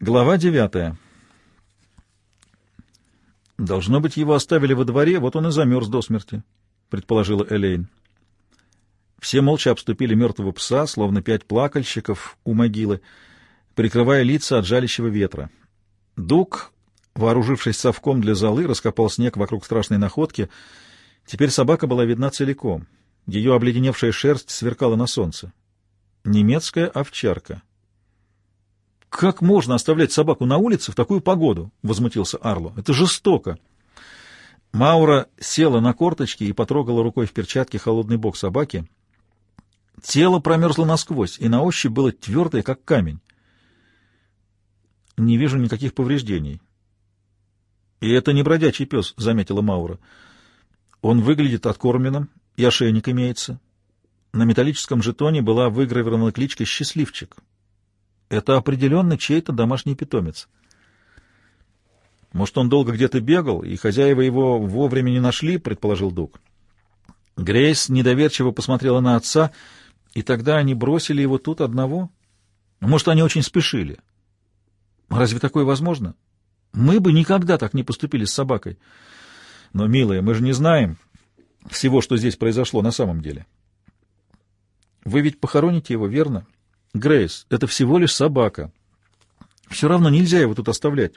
Глава девятая. «Должно быть, его оставили во дворе, вот он и замерз до смерти», — предположила Элейн. Все молча обступили мертвого пса, словно пять плакальщиков у могилы, прикрывая лица от жалящего ветра. Дуг, вооружившись совком для золы, раскопал снег вокруг страшной находки. Теперь собака была видна целиком. Ее обледеневшая шерсть сверкала на солнце. Немецкая овчарка. «Как можно оставлять собаку на улице в такую погоду?» — возмутился Арло. «Это жестоко!» Маура села на корточки и потрогала рукой в перчатке холодный бок собаки. Тело промерзло насквозь, и на ощупь было твердое, как камень. «Не вижу никаких повреждений». «И это не бродячий пес», — заметила Маура. «Он выглядит откормленным, и ошейник имеется». На металлическом жетоне была выгравирована кличка «Счастливчик». Это определенно чей-то домашний питомец. Может, он долго где-то бегал, и хозяева его вовремя не нашли, предположил Дуг. Грейс недоверчиво посмотрела на отца, и тогда они бросили его тут одного. Может, они очень спешили. Разве такое возможно? Мы бы никогда так не поступили с собакой. Но, милая, мы же не знаем всего, что здесь произошло на самом деле. Вы ведь похороните его, верно? — Грейс, это всего лишь собака. Все равно нельзя его тут оставлять.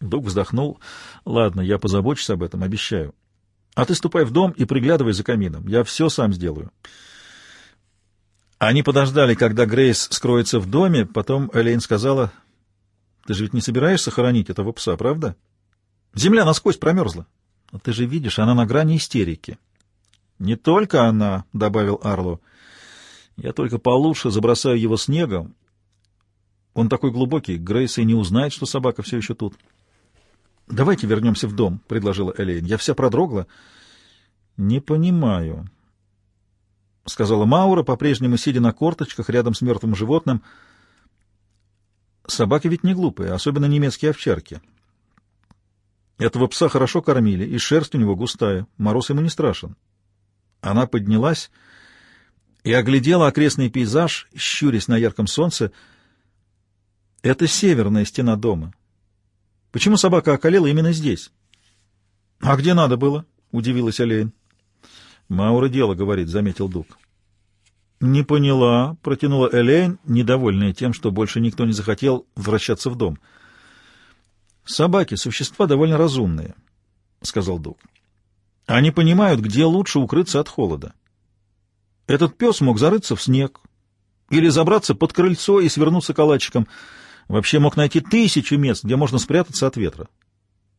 Дуг вздохнул. Ладно, я позабочусь об этом, обещаю. А ты ступай в дом и приглядывай за камином. Я все сам сделаю. Они подождали, когда Грейс скроется в доме, потом Элейн сказала, «Ты же ведь не собираешься хоронить этого пса, правда? Земля насквозь промерзла. Ты же видишь, она на грани истерики». «Не только она», — добавил Арло, — я только получше забросаю его снегом. Он такой глубокий, Грейс и не узнает, что собака все еще тут. — Давайте вернемся в дом, — предложила Элейн. — Я вся продрогла. — Не понимаю, — сказала Маура, по-прежнему сидя на корточках рядом с мертвым животным. — Собаки ведь не глупые, особенно немецкие овчарки. Этого пса хорошо кормили, и шерсть у него густая, мороз ему не страшен. Она поднялась и оглядела окрестный пейзаж, щурясь на ярком солнце. Это северная стена дома. Почему собака околела именно здесь? — А где надо было? — удивилась Олейн. — Маура дело, — говорит, — заметил Дуг. — Не поняла, — протянула Элейн, недовольная тем, что больше никто не захотел возвращаться в дом. — Собаки — существа довольно разумные, — сказал Дуг. — Они понимают, где лучше укрыться от холода. — этот пес мог зарыться в снег или забраться под крыльцо и свернуться калачиком. Вообще мог найти тысячу мест, где можно спрятаться от ветра.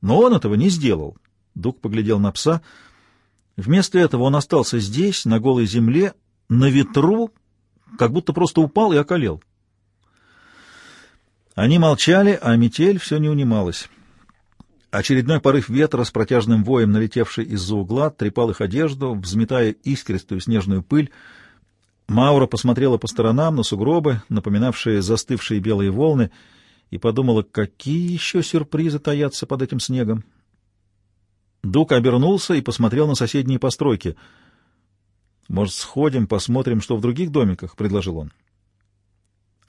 Но он этого не сделал. Дуг поглядел на пса. Вместо этого он остался здесь, на голой земле, на ветру, как будто просто упал и околел. Они молчали, а метель все не унималась. Очередной порыв ветра с протяжным воем, налетевший из-за угла, трепал их одежду, взметая искристую снежную пыль. Маура посмотрела по сторонам на сугробы, напоминавшие застывшие белые волны, и подумала, какие еще сюрпризы таятся под этим снегом. Дук обернулся и посмотрел на соседние постройки. «Может, сходим, посмотрим, что в других домиках?» — предложил он.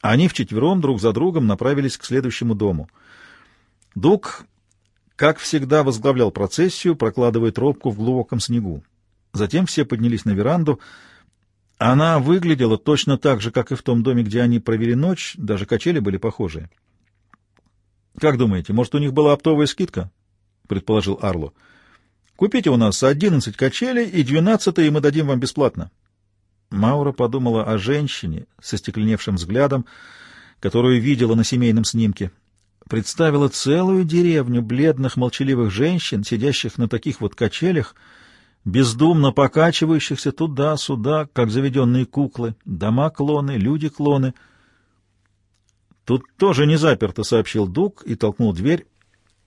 Они вчетвером друг за другом направились к следующему дому. Дук как всегда, возглавлял процессию, прокладывая тропку в глубоком снегу. Затем все поднялись на веранду. Она выглядела точно так же, как и в том доме, где они провели ночь, даже качели были похожие. «Как думаете, может, у них была оптовая скидка?» — предположил Арло. «Купите у нас одиннадцать качелей, и двенадцатые мы дадим вам бесплатно». Маура подумала о женщине со стекленевшим взглядом, которую видела на семейном снимке представила целую деревню бледных молчаливых женщин, сидящих на таких вот качелях, бездумно покачивающихся туда-сюда, как заведенные куклы, дома-клоны, люди-клоны. «Тут тоже не заперто», — сообщил Дуг и толкнул дверь.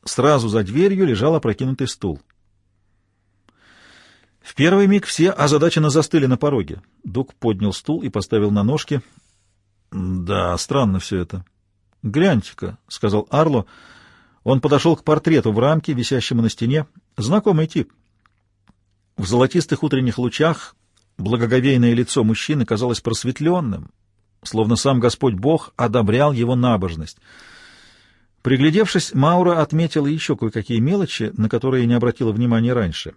Сразу за дверью лежал опрокинутый стул. В первый миг все озадаченно застыли на пороге. Дуг поднял стул и поставил на ножки. «Да, странно все это». «Гляньте-ка», — сказал Арло. Он подошел к портрету в рамке, висящему на стене. Знакомый тип. В золотистых утренних лучах благоговейное лицо мужчины казалось просветленным, словно сам Господь Бог одобрял его набожность. Приглядевшись, Маура отметила еще кое-какие мелочи, на которые не обратила внимания раньше.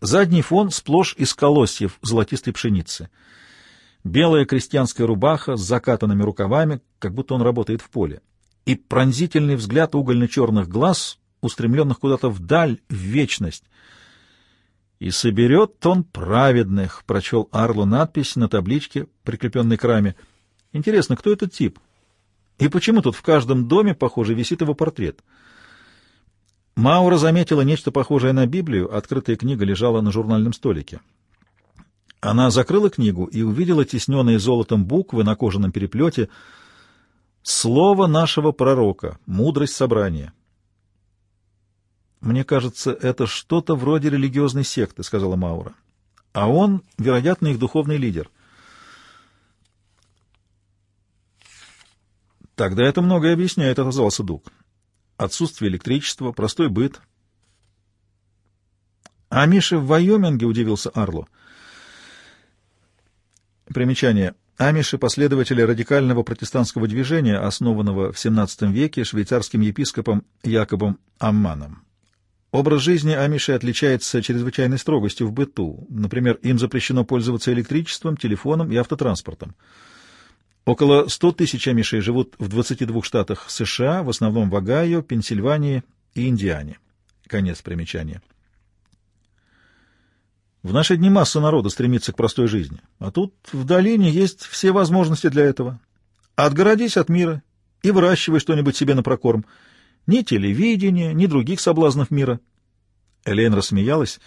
Задний фон сплошь из колосьев золотистой пшеницы. Белая крестьянская рубаха с закатанными рукавами, как будто он работает в поле. И пронзительный взгляд угольно-черных глаз, устремленных куда-то вдаль, в вечность. «И соберет он праведных», — прочел Арлу надпись на табличке, прикрепленной к раме. «Интересно, кто этот тип?» И почему тут в каждом доме, похоже, висит его портрет? Маура заметила нечто похожее на Библию, открытая книга лежала на журнальном столике. Она закрыла книгу и увидела тесненные золотом буквы на кожаном переплете «Слово нашего пророка, мудрость собрания». «Мне кажется, это что-то вроде религиозной секты», — сказала Маура. «А он, вероятно, их духовный лидер». Тогда это многое объясняет, — отозвался Дуг. Отсутствие электричества, простой быт. — А Миша в Вайоминге, — удивился Арло. Примечание. Амиши — последователи радикального протестантского движения, основанного в XVII веке швейцарским епископом Якобом Амманом. Образ жизни амишей отличается чрезвычайной строгостью в быту. Например, им запрещено пользоваться электричеством, телефоном и автотранспортом. Около 100 тысяч амишей живут в 22 штатах США, в основном в Огайо, Пенсильвании и Индиане. Конец примечания. В наши дни масса народа стремится к простой жизни, а тут в долине есть все возможности для этого. Отгородись от мира и выращивай что-нибудь себе на прокорм. Ни телевидения, ни других соблазнов мира. Элейн рассмеялась.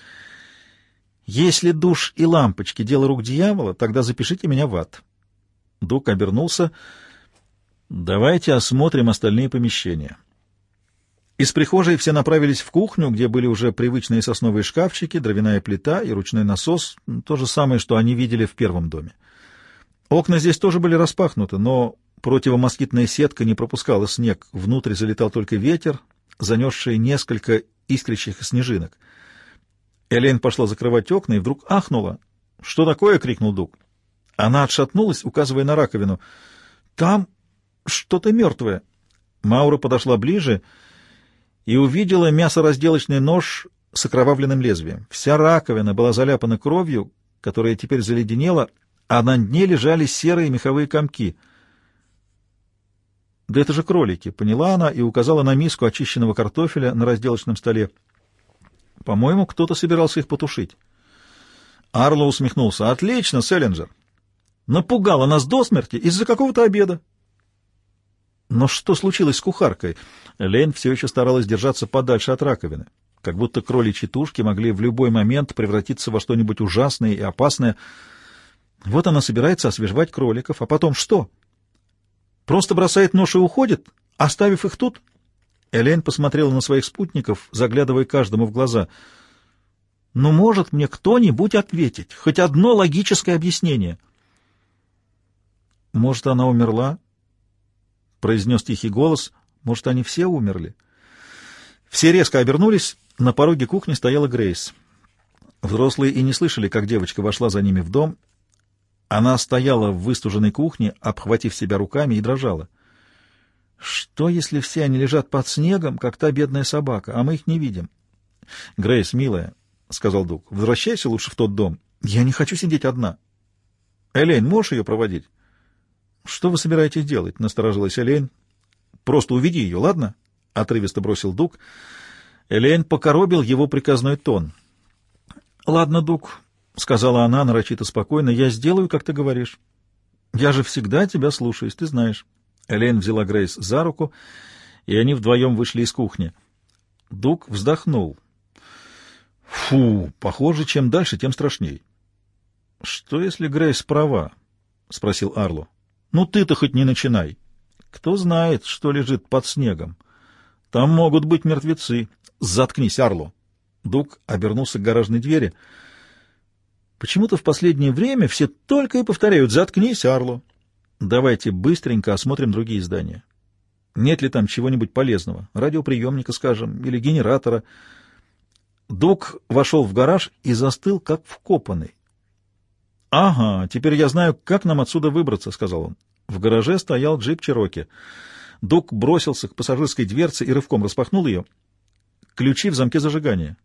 «Если душ и лампочки — дело рук дьявола, тогда запишите меня в ад». Дук обернулся. «Давайте осмотрим остальные помещения». Из прихожей все направились в кухню, где были уже привычные сосновые шкафчики, дровяная плита и ручной насос, то же самое, что они видели в первом доме. Окна здесь тоже были распахнуты, но противомоскитная сетка не пропускала снег, внутрь залетал только ветер, занесший несколько искрящих снежинок. Элейн пошла закрывать окна и вдруг ахнула. «Что такое?» — крикнул Дуг. Она отшатнулась, указывая на раковину. «Там что-то мертвое». Маура подошла ближе и увидела мясоразделочный нож с окровавленным лезвием. Вся раковина была заляпана кровью, которая теперь заледенела, а на дне лежали серые меховые комки. «Да это же кролики!» — поняла она и указала на миску очищенного картофеля на разделочном столе. «По-моему, кто-то собирался их потушить». Арло усмехнулся. «Отлично, Селлинджер! Напугала нас до смерти из-за какого-то обеда. Но что случилось с кухаркой? Лейн все еще старалась держаться подальше от раковины, как будто кроличьи тушки могли в любой момент превратиться во что-нибудь ужасное и опасное. Вот она собирается освежевать кроликов, а потом что? Просто бросает нож и уходит, оставив их тут? Элейн посмотрела на своих спутников, заглядывая каждому в глаза. «Ну, может мне кто-нибудь ответить? Хоть одно логическое объяснение?» «Может, она умерла?» — произнес тихий голос. «Может, они все умерли?» Все резко обернулись. На пороге кухни стояла Грейс. Взрослые и не слышали, как девочка вошла за ними в дом. Она стояла в выстуженной кухне, обхватив себя руками, и дрожала. «Что, если все они лежат под снегом, как та бедная собака, а мы их не видим?» «Грейс, милая», — сказал Дуг, — «возвращайся лучше в тот дом. Я не хочу сидеть одна». «Элейн, можешь ее проводить?» «Что вы собираетесь делать?» — насторожилась Элейн. «Просто уведи ее, ладно?» — отрывисто бросил Дуг. Элейн покоробил его приказной тон. «Ладно, Дуг», — сказала она нарочито спокойно, — «я сделаю, как ты говоришь. Я же всегда тебя слушаюсь, ты знаешь». Элейн взяла Грейс за руку, и они вдвоем вышли из кухни. Дуг вздохнул. «Фу, похоже, чем дальше, тем страшней». «Что, если Грейс права?» — спросил Арло. Ну ты-то хоть не начинай. Кто знает, что лежит под снегом. Там могут быть мертвецы. Заткнись, Арло. Дуг обернулся к гаражной двери. Почему-то в последнее время все только и повторяют «Заткнись, Арло». Давайте быстренько осмотрим другие здания. Нет ли там чего-нибудь полезного? Радиоприемника, скажем, или генератора. Дуг вошел в гараж и застыл, как вкопанный. «Ага, теперь я знаю, как нам отсюда выбраться», — сказал он. В гараже стоял джип Чироки. Дуг бросился к пассажирской дверце и рывком распахнул ее. Ключи в замке зажигания.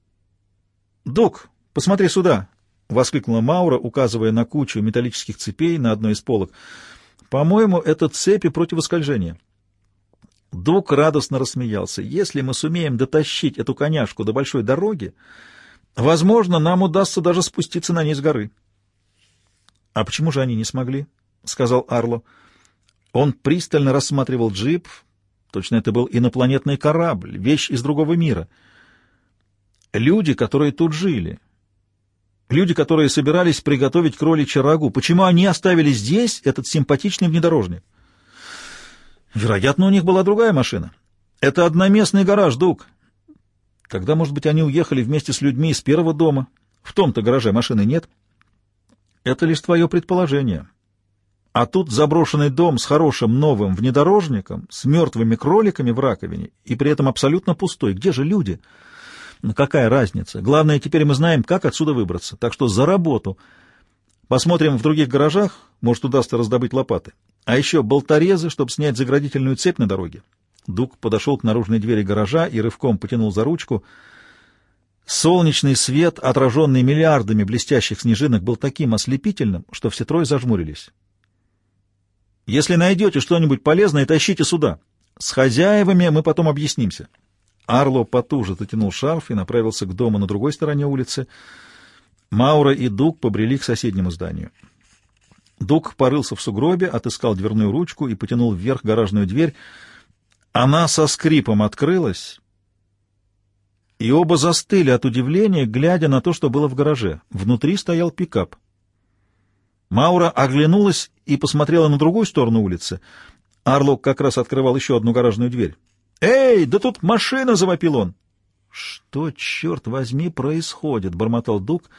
«Дуг, посмотри сюда!» — воскликнула Маура, указывая на кучу металлических цепей на одной из полок. «По-моему, это цепи противоскольжения». Дуг радостно рассмеялся. «Если мы сумеем дотащить эту коняшку до большой дороги, возможно, нам удастся даже спуститься на ней с горы». «А почему же они не смогли?» — сказал Арло. Он пристально рассматривал джип. Точно это был инопланетный корабль, вещь из другого мира. Люди, которые тут жили. Люди, которые собирались приготовить кроличье рагу. Почему они оставили здесь этот симпатичный внедорожник? Вероятно, у них была другая машина. Это одноместный гараж, Дуг. Тогда, может быть, они уехали вместе с людьми из первого дома. В том-то гараже машины нет. Это лишь твое предположение. А тут заброшенный дом с хорошим новым внедорожником, с мертвыми кроликами в раковине, и при этом абсолютно пустой. Где же люди? Ну, какая разница? Главное, теперь мы знаем, как отсюда выбраться. Так что за работу. Посмотрим в других гаражах, может, удастся раздобыть лопаты. А еще болторезы, чтобы снять заградительную цепь на дороге. Дуг подошел к наружной двери гаража и рывком потянул за ручку. Солнечный свет, отраженный миллиардами блестящих снежинок, был таким ослепительным, что все трое зажмурились. Если найдете что-нибудь полезное, тащите сюда. С хозяевами мы потом объяснимся. Арло потуже затянул шарф и направился к дому на другой стороне улицы. Маура и Дуг побрели к соседнему зданию. Дуг порылся в сугробе, отыскал дверную ручку и потянул вверх гаражную дверь. Она со скрипом открылась, и оба застыли от удивления, глядя на то, что было в гараже. Внутри стоял пикап. Маура оглянулась и посмотрела на другую сторону улицы. Арлок как раз открывал еще одну гаражную дверь. «Эй, да тут машина!» — завопил он. «Что, черт возьми, происходит?» — бормотал Дуг.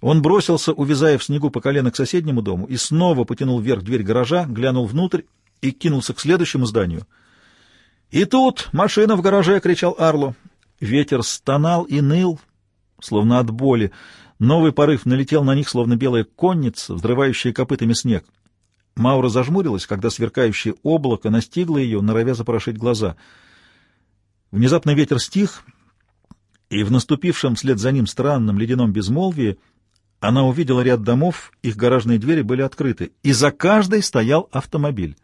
Он бросился, увязая в снегу по колено к соседнему дому, и снова потянул вверх дверь гаража, глянул внутрь и кинулся к следующему зданию. «И тут машина в гараже!» — кричал Арло. Ветер стонал и ныл, словно от боли. Новый порыв налетел на них, словно белая конница, взрывающая копытами снег. Маура зажмурилась, когда сверкающее облако настигло ее, норовя запорошить глаза. Внезапно ветер стих, и в наступившем вслед за ним странном ледяном безмолвии она увидела ряд домов, их гаражные двери были открыты, и за каждой стоял автомобиль.